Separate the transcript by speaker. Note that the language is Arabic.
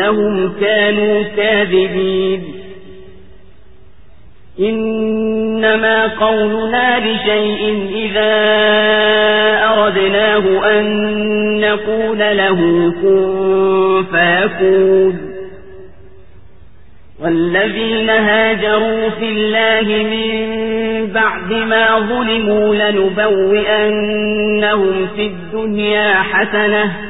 Speaker 1: أنهم كانوا كاذبين. إنما قولنا لشيء إذا أردناه أن نقول له كن فيكون. والذين هاجروا في الله من بعد ما ظلموا لنبوئنهم في الدنيا حسنة.